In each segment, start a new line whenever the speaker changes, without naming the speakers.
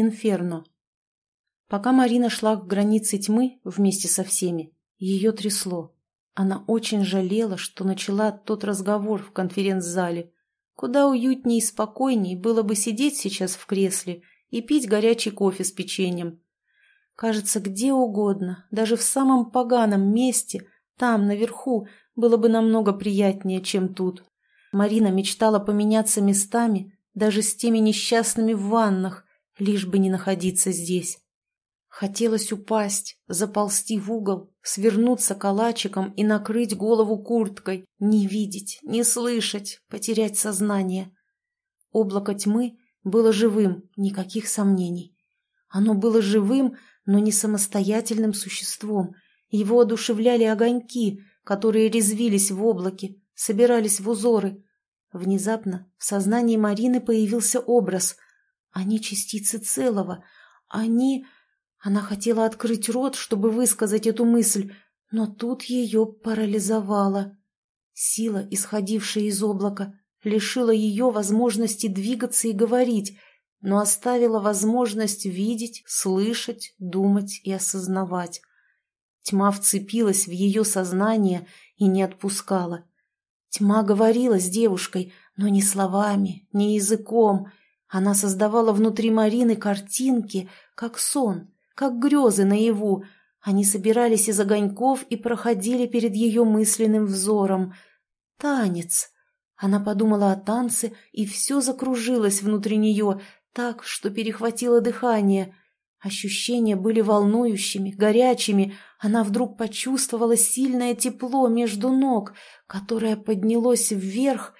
Инферно. Пока Марина шла к границе тьмы вместе со всеми, ее трясло. Она очень жалела, что начала тот разговор в конференц-зале. Куда уютнее и спокойней было бы сидеть сейчас в кресле и пить горячий кофе с печеньем. Кажется, где угодно, даже в самом поганом месте, там, наверху, было бы намного приятнее, чем тут. Марина мечтала поменяться местами даже с теми несчастными в ваннах, лишь бы не находиться здесь. Хотелось упасть, заползти в угол, свернуться калачиком и накрыть голову курткой, не видеть, не слышать, потерять сознание. Облако тьмы было живым, никаких сомнений. Оно было живым, но не самостоятельным существом. Его одушевляли огоньки, которые резвились в облаке, собирались в узоры. Внезапно в сознании Марины появился образ. Они частицы целого. Они... Она хотела открыть рот, чтобы высказать эту мысль, но тут ее парализовало. Сила, исходившая из облака, лишила ее возможности двигаться и говорить, но оставила возможность видеть, слышать, думать и осознавать. Тьма вцепилась в ее сознание и не отпускала. Тьма говорила с девушкой, но не словами, не языком. Она создавала внутри Марины картинки, как сон, как грезы наяву. Они собирались из огоньков и проходили перед ее мысленным взором. Танец. Она подумала о танце, и все закружилось внутри нее, так, что перехватило дыхание. Ощущения были волнующими, горячими. Она вдруг почувствовала сильное тепло между ног, которое поднялось вверх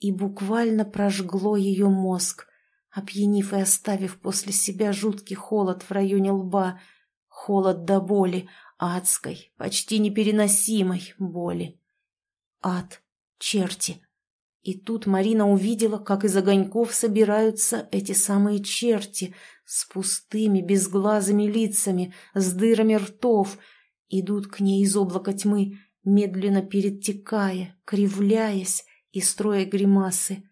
и буквально прожгло ее мозг опьянив и оставив после себя жуткий холод в районе лба, холод до боли, адской, почти непереносимой боли. Ад, черти. И тут Марина увидела, как из огоньков собираются эти самые черти с пустыми безглазыми лицами, с дырами ртов, идут к ней из облака тьмы, медленно перетекая, кривляясь и строя гримасы.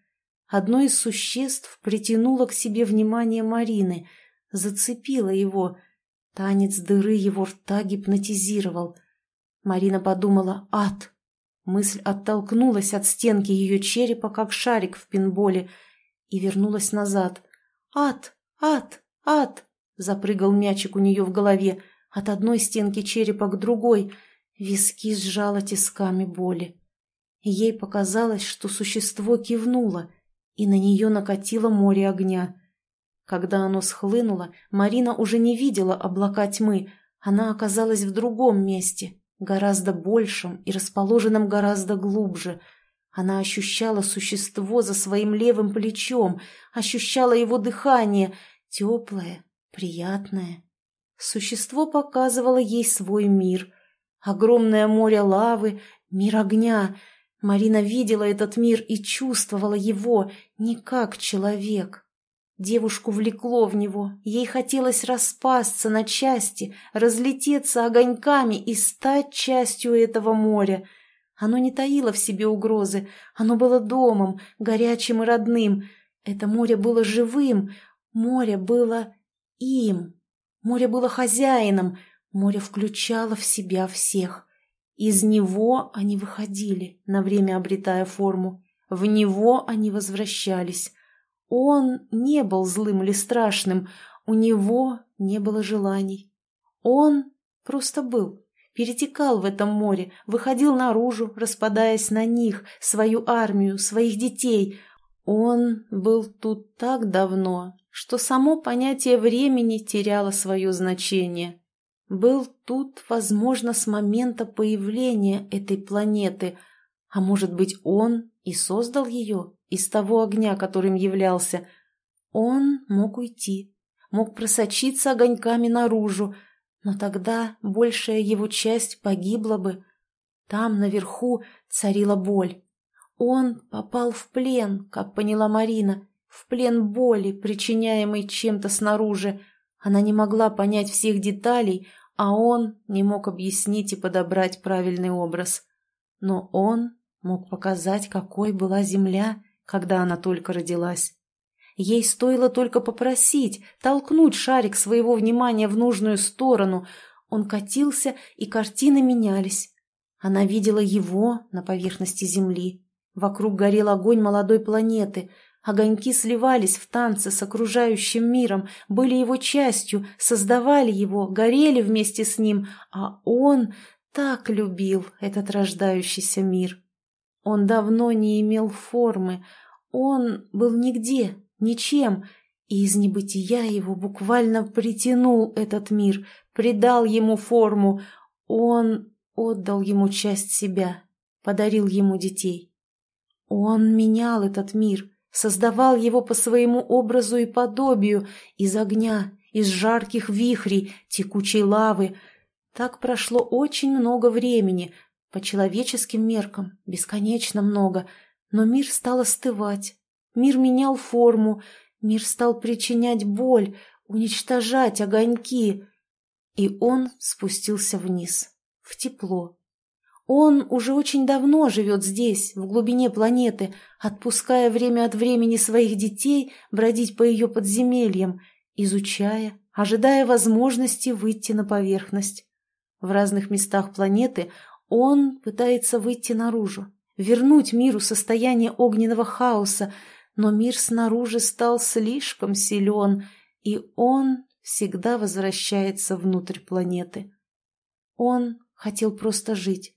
Одно из существ притянуло к себе внимание Марины, зацепило его. Танец дыры его рта гипнотизировал. Марина подумала «Ад!». Мысль оттолкнулась от стенки ее черепа, как шарик в пинболе, и вернулась назад. «Ад! Ад! Ад!» Запрыгал мячик у нее в голове, от одной стенки черепа к другой. Виски сжала тисками боли. Ей показалось, что существо кивнуло — и на нее накатило море огня. Когда оно схлынуло, Марина уже не видела облака тьмы, она оказалась в другом месте, гораздо большем и расположенном гораздо глубже. Она ощущала существо за своим левым плечом, ощущала его дыхание, теплое, приятное. Существо показывало ей свой мир. Огромное море лавы, мир огня — Марина видела этот мир и чувствовала его не как человек. Девушку влекло в него, ей хотелось распасться на части, разлететься огоньками и стать частью этого моря. Оно не таило в себе угрозы, оно было домом, горячим и родным. Это море было живым, море было им, море было хозяином, море включало в себя всех. Из него они выходили, на время обретая форму. В него они возвращались. Он не был злым или страшным, у него не было желаний. Он просто был, перетекал в этом море, выходил наружу, распадаясь на них, свою армию, своих детей. Он был тут так давно, что само понятие времени теряло свое значение был тут, возможно, с момента появления этой планеты, а может быть, он и создал ее из того огня, которым являлся. Он мог уйти, мог просочиться огоньками наружу, но тогда большая его часть погибла бы. Там, наверху, царила боль. Он попал в плен, как поняла Марина, в плен боли, причиняемой чем-то снаружи. Она не могла понять всех деталей, а он не мог объяснить и подобрать правильный образ. Но он мог показать, какой была земля, когда она только родилась. Ей стоило только попросить, толкнуть шарик своего внимания в нужную сторону. Он катился, и картины менялись. Она видела его на поверхности Земли. Вокруг горел огонь молодой планеты. Огоньки сливались в танце с окружающим миром, были его частью, создавали его, горели вместе с ним, а он так любил этот рождающийся мир. Он давно не имел формы, он был нигде, ничем, и из небытия его буквально притянул этот мир, придал ему форму. Он отдал ему часть себя, подарил ему детей. Он менял этот мир, создавал его по своему образу и подобию, из огня, из жарких вихрей, текучей лавы. Так прошло очень много времени, по человеческим меркам бесконечно много, но мир стал остывать, мир менял форму, мир стал причинять боль, уничтожать огоньки. И он спустился вниз, в тепло. Он уже очень давно живет здесь, в глубине планеты, отпуская время от времени своих детей бродить по ее подземельям, изучая, ожидая возможности выйти на поверхность. В разных местах планеты он пытается выйти наружу, вернуть миру состояние огненного хаоса, но мир снаружи стал слишком силен, и он всегда возвращается внутрь планеты. Он хотел просто жить.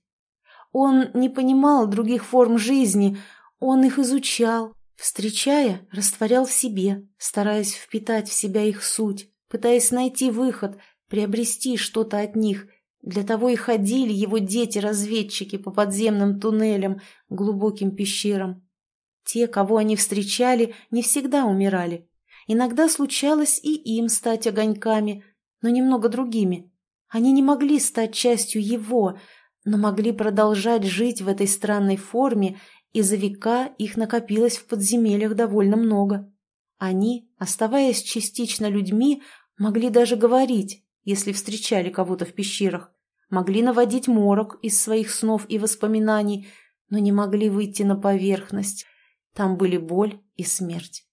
Он не понимал других форм жизни, он их изучал, встречая, растворял в себе, стараясь впитать в себя их суть, пытаясь найти выход, приобрести что-то от них для того и ходили его дети-разведчики по подземным туннелям, глубоким пещерам. Те, кого они встречали, не всегда умирали. Иногда случалось и им стать огоньками, но немного другими. Они не могли стать частью его, но могли продолжать жить в этой странной форме, и за века их накопилось в подземельях довольно много. Они, оставаясь частично людьми, могли даже говорить, если встречали кого-то в пещерах могли наводить морок из своих снов и воспоминаний, но не могли выйти на поверхность. Там были боль и смерть.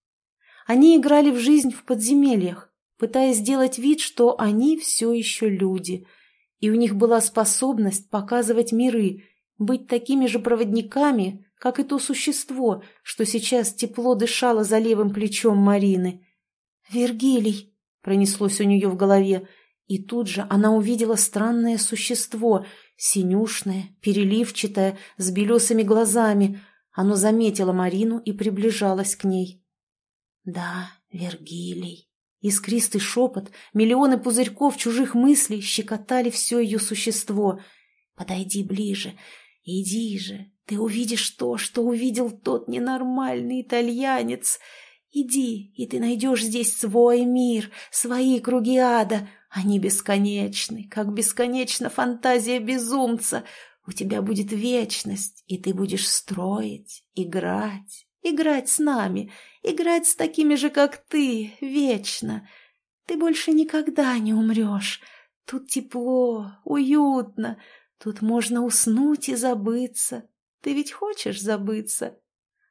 Они играли в жизнь в подземельях, пытаясь сделать вид, что они все еще люди, и у них была способность показывать миры, быть такими же проводниками, как и то существо, что сейчас тепло дышало за левым плечом Марины. «Вергилий!» — пронеслось у нее в голове — и тут же она увидела странное существо, синюшное, переливчатое, с белесыми глазами. Оно заметило Марину и приближалось к ней. «Да, Вергилий». Искристый шепот, миллионы пузырьков чужих мыслей щекотали все ее существо. «Подойди ближе, иди же, ты увидишь то, что увидел тот ненормальный итальянец. Иди, и ты найдешь здесь свой мир, свои круги ада, они бесконечны, как бесконечна фантазия безумца. У тебя будет вечность, и ты будешь строить, играть, играть с нами, играть с такими же, как ты, вечно. Ты больше никогда не умрешь. Тут тепло, уютно, тут можно уснуть и забыться. Ты ведь хочешь забыться?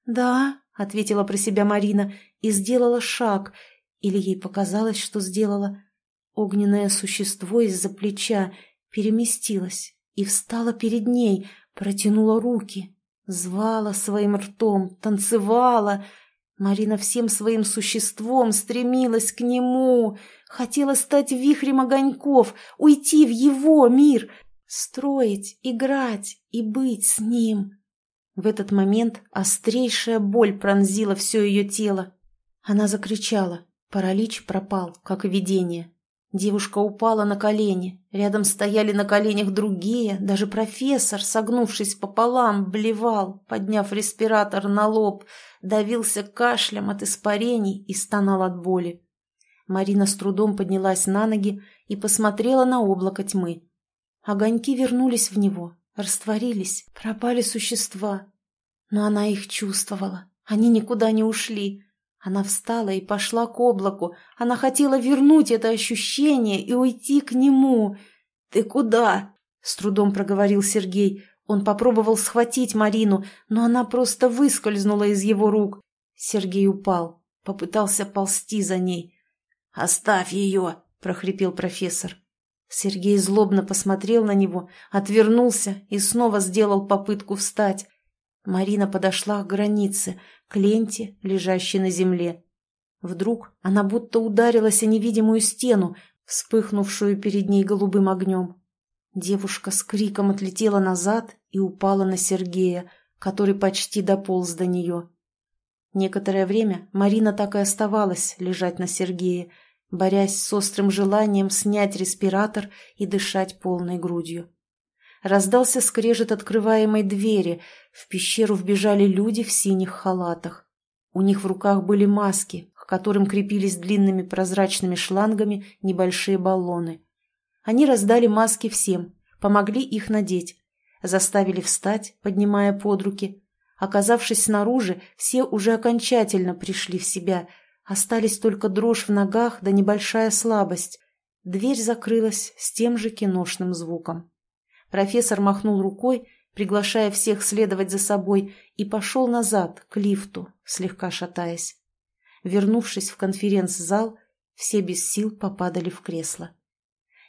Да, ответила про себя Марина и сделала шаг, или ей показалось, что сделала. Огненное существо из-за плеча переместилось и встало перед ней, протянула руки, звала своим ртом, танцевала. Марина всем своим существом стремилась к нему, хотела стать вихрем огоньков, уйти в его мир, строить, играть и быть с ним. В этот момент острейшая боль пронзила все ее тело. Она закричала. Паралич пропал, как видение. Девушка упала на колени. Рядом стояли на коленях другие. Даже профессор, согнувшись пополам, блевал, подняв респиратор на лоб, давился кашлем от испарений и стонал от боли. Марина с трудом поднялась на ноги и посмотрела на облако тьмы. Огоньки вернулись в него, растворились, пропали существа. Но она их чувствовала. Они никуда не ушли. Она встала и пошла к облаку. Она хотела вернуть это ощущение и уйти к нему. «Ты куда?» — с трудом проговорил Сергей. Он попробовал схватить Марину, но она просто выскользнула из его рук. Сергей упал. попытался ползти за ней. «Оставь ее!» – прохрипел профессор. Сергей злобно посмотрел на него, отвернулся и снова сделал попытку встать. Марина подошла к границе, к ленте, лежащей на земле. Вдруг она будто ударилась о невидимую стену, вспыхнувшую перед ней голубым огнем. Девушка с криком отлетела назад и упала на Сергея, который почти дополз до нее. Некоторое время Марина так и оставалась лежать на Сергее, борясь с острым желанием снять респиратор и дышать полной грудью. Раздался скрежет открываемой двери, в пещеру вбежали люди в синих халатах. У них в руках были маски, к которым крепились длинными прозрачными шлангами небольшие баллоны. Они раздали маски всем, помогли их надеть, заставили встать, поднимая под руки. Оказавшись снаружи, все уже окончательно пришли в себя, остались только дрожь в ногах да небольшая слабость. Дверь закрылась с тем же киношным звуком. Профессор махнул рукой, приглашая всех следовать за собой, и пошел назад, к лифту, слегка шатаясь. Вернувшись в конференц-зал, все без сил попадали в кресло.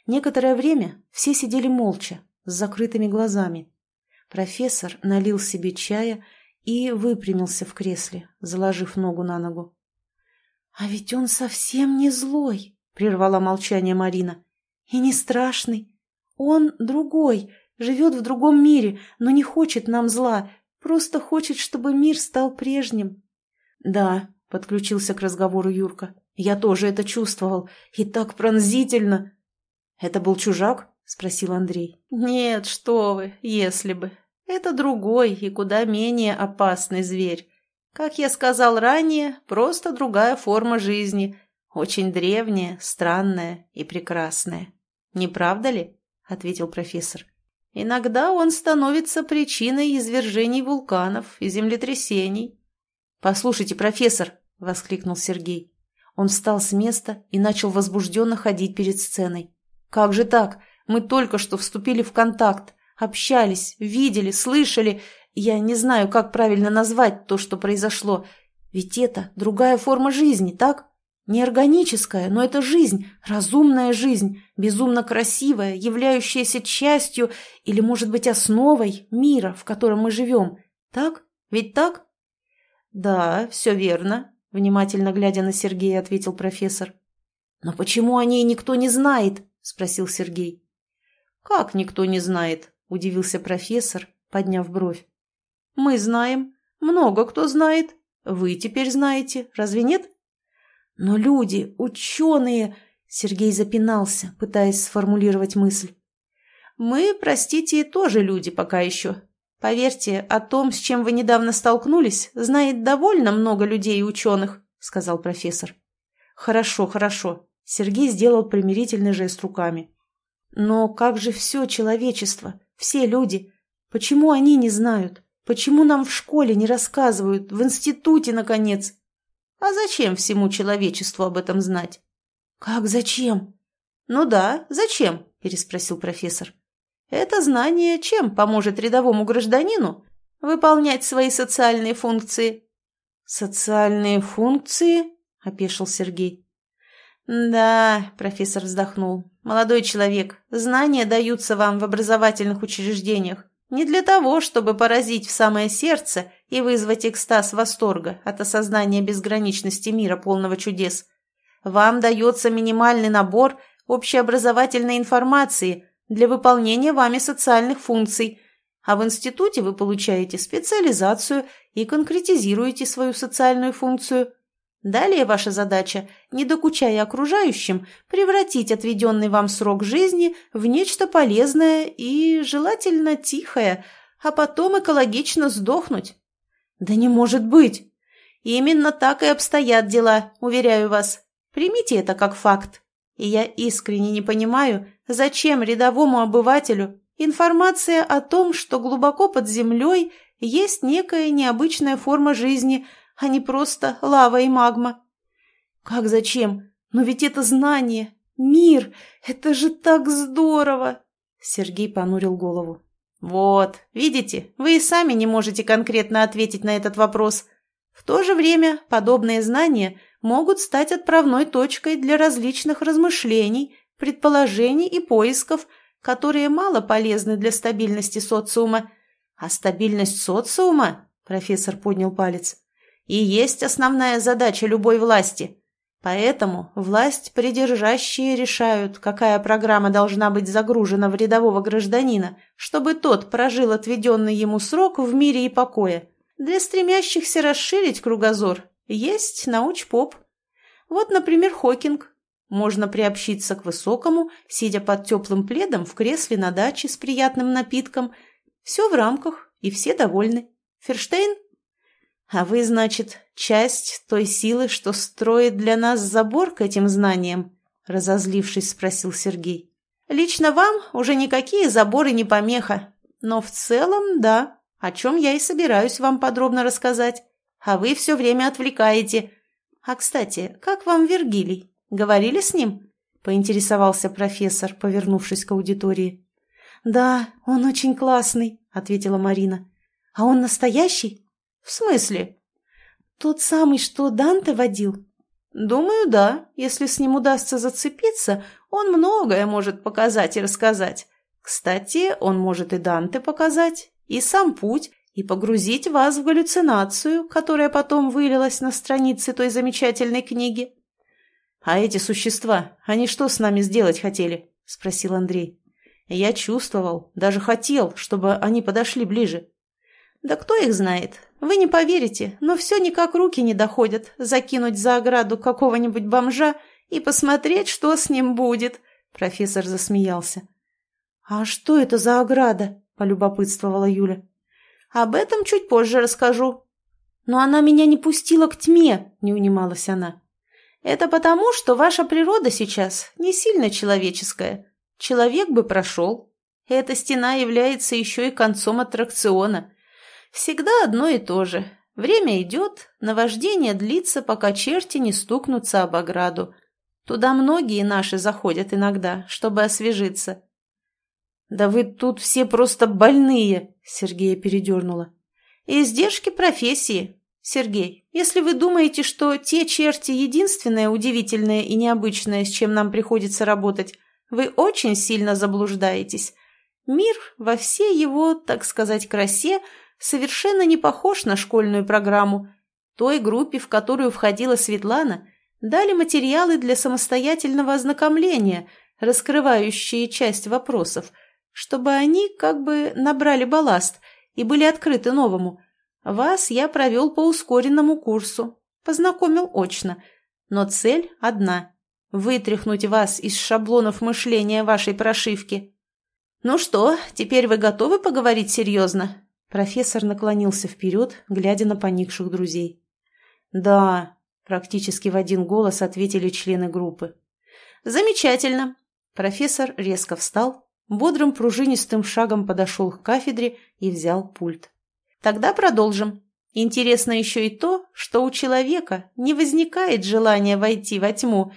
Некоторое время все сидели молча, с закрытыми глазами. Профессор налил себе чая и выпрямился в кресле, заложив ногу на ногу. — А ведь он совсем не злой, — прервала молчание Марина. — И не страшный. Он другой, живет в другом мире, но не хочет нам зла, просто хочет, чтобы мир стал прежним. — Да, — подключился к разговору Юрка, — я тоже это чувствовал, и так пронзительно. «Это был чужак?» – спросил Андрей. «Нет, что вы, если бы. Это другой и куда менее опасный зверь. Как я сказал ранее, просто другая форма жизни, очень древняя, странная и прекрасная. Не правда ли?» – ответил профессор. «Иногда он становится причиной извержений вулканов и землетрясений». «Послушайте, профессор!» – воскликнул Сергей. Он встал с места и начал возбужденно ходить перед сценой. Как же так? Мы только что вступили в контакт, общались, видели, слышали. Я не знаю, как правильно назвать то, что произошло. Ведь это другая форма жизни, так? Не органическая, но это жизнь, разумная жизнь, безумно красивая, являющаяся частью или, может быть, основой мира, в котором мы живем. Так? Ведь так? Да, все верно, внимательно глядя на Сергея, ответил профессор. Но почему о ней никто не знает? — спросил Сергей. «Как никто не знает?» — удивился профессор, подняв бровь. «Мы знаем. Много кто знает. Вы теперь знаете. Разве нет?» «Но люди, ученые...» — Сергей запинался, пытаясь сформулировать мысль. «Мы, простите, тоже люди пока еще. Поверьте, о том, с чем вы недавно столкнулись, знает довольно много людей и ученых», — сказал профессор. «Хорошо, хорошо. Сергей сделал примирительный жест руками. «Но как же все человечество, все люди? Почему они не знают? Почему нам в школе не рассказывают, в институте, наконец? А зачем всему человечеству об этом знать?» «Как зачем?» «Ну да, зачем?» – переспросил профессор. «Это знание чем поможет рядовому гражданину выполнять свои социальные функции?» «Социальные функции?» – опешил Сергей. «Да», – профессор вздохнул, – «молодой человек, знания даются вам в образовательных учреждениях не для того, чтобы поразить в самое сердце и вызвать экстаз восторга от осознания безграничности мира, полного чудес. Вам дается минимальный набор общеобразовательной информации для выполнения вами социальных функций, а в институте вы получаете специализацию и конкретизируете свою социальную функцию – Далее ваша задача, не докучая окружающим, превратить отведенный вам срок жизни в нечто полезное и, желательно, тихое, а потом экологично сдохнуть. Да не может быть! Именно так и обстоят дела, уверяю вас. Примите это как факт. И я искренне не понимаю, зачем рядовому обывателю информация о том, что глубоко под землей есть некая необычная форма жизни – а не просто лава и магма. Как зачем? Но ведь это знание, мир, это же так здорово! Сергей понурил голову. Вот, видите, вы и сами не можете конкретно ответить на этот вопрос. В то же время подобные знания могут стать отправной точкой для различных размышлений, предположений и поисков, которые мало полезны для стабильности социума. А стабильность социума, профессор поднял палец, и есть основная задача любой власти. Поэтому власть придержащие решают, какая программа должна быть загружена в рядового гражданина, чтобы тот прожил отведенный ему срок в мире и покое. Для стремящихся расширить кругозор есть научпоп. Вот, например, Хокинг. Можно приобщиться к высокому, сидя под теплым пледом в кресле на даче с приятным напитком. Все в рамках, и все довольны. Ферштейн «А вы, значит, часть той силы, что строит для нас забор к этим знаниям?» — разозлившись, спросил Сергей. «Лично вам уже никакие заборы не помеха. Но в целом, да, о чем я и собираюсь вам подробно рассказать. А вы все время отвлекаете. А, кстати, как вам Вергилий? Говорили с ним?» — поинтересовался профессор, повернувшись к аудитории. «Да, он очень классный», — ответила Марина. «А он настоящий?» «В смысле?» «Тот самый, что Данте водил?» «Думаю, да. Если с ним удастся зацепиться, он многое может показать и рассказать. Кстати, он может и Данте показать, и сам путь, и погрузить вас в галлюцинацию, которая потом вылилась на страницы той замечательной книги». «А эти существа, они что с нами сделать хотели?» – спросил Андрей. «Я чувствовал, даже хотел, чтобы они подошли ближе». «Да кто их знает? Вы не поверите, но все никак руки не доходят закинуть за ограду какого-нибудь бомжа и посмотреть, что с ним будет», — профессор засмеялся. «А что это за ограда?» — полюбопытствовала Юля. «Об этом чуть позже расскажу». «Но она меня не пустила к тьме», — не унималась она. «Это потому, что ваша природа сейчас не сильно человеческая. Человек бы прошел. Эта стена является еще и концом аттракциона. Всегда одно и то же. Время идет, наваждение длится, пока черти не стукнутся об ограду. Туда многие наши заходят иногда, чтобы освежиться. «Да вы тут все просто больные!» — Сергея передернула. «Издержки профессии. Сергей, если вы думаете, что те черти единственное удивительное и необычное, с чем нам приходится работать, вы очень сильно заблуждаетесь. Мир во всей его, так сказать, красе — совершенно не похож на школьную программу. Той группе, в которую входила Светлана, дали материалы для самостоятельного ознакомления, раскрывающие часть вопросов, чтобы они как бы набрали балласт и были открыты новому. Вас я провел по ускоренному курсу, познакомил очно, но цель одна – вытряхнуть вас из шаблонов мышления вашей прошивки. Ну что, теперь вы готовы поговорить серьезно? Профессор наклонился вперед, глядя на поникших друзей. «Да», — практически в один голос ответили члены группы. «Замечательно!» Профессор резко встал, бодрым пружинистым шагом подошел к кафедре и взял пульт. «Тогда продолжим. Интересно еще и то, что у человека не возникает желания войти во тьму,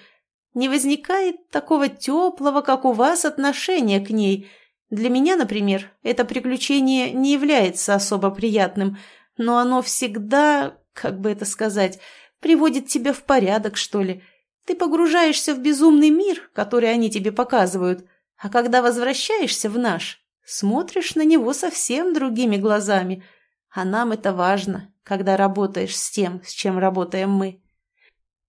не возникает такого теплого, как у вас, отношения к ней — для меня, например, это приключение не является особо приятным, но оно всегда, как бы это сказать, приводит тебя в порядок, что ли. Ты погружаешься в безумный мир, который они тебе показывают, а когда возвращаешься в наш, смотришь на него совсем другими глазами. А нам это важно, когда работаешь с тем, с чем работаем мы.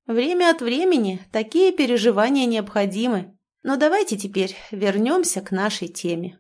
Время от времени такие переживания необходимы, но давайте теперь вернемся к нашей теме.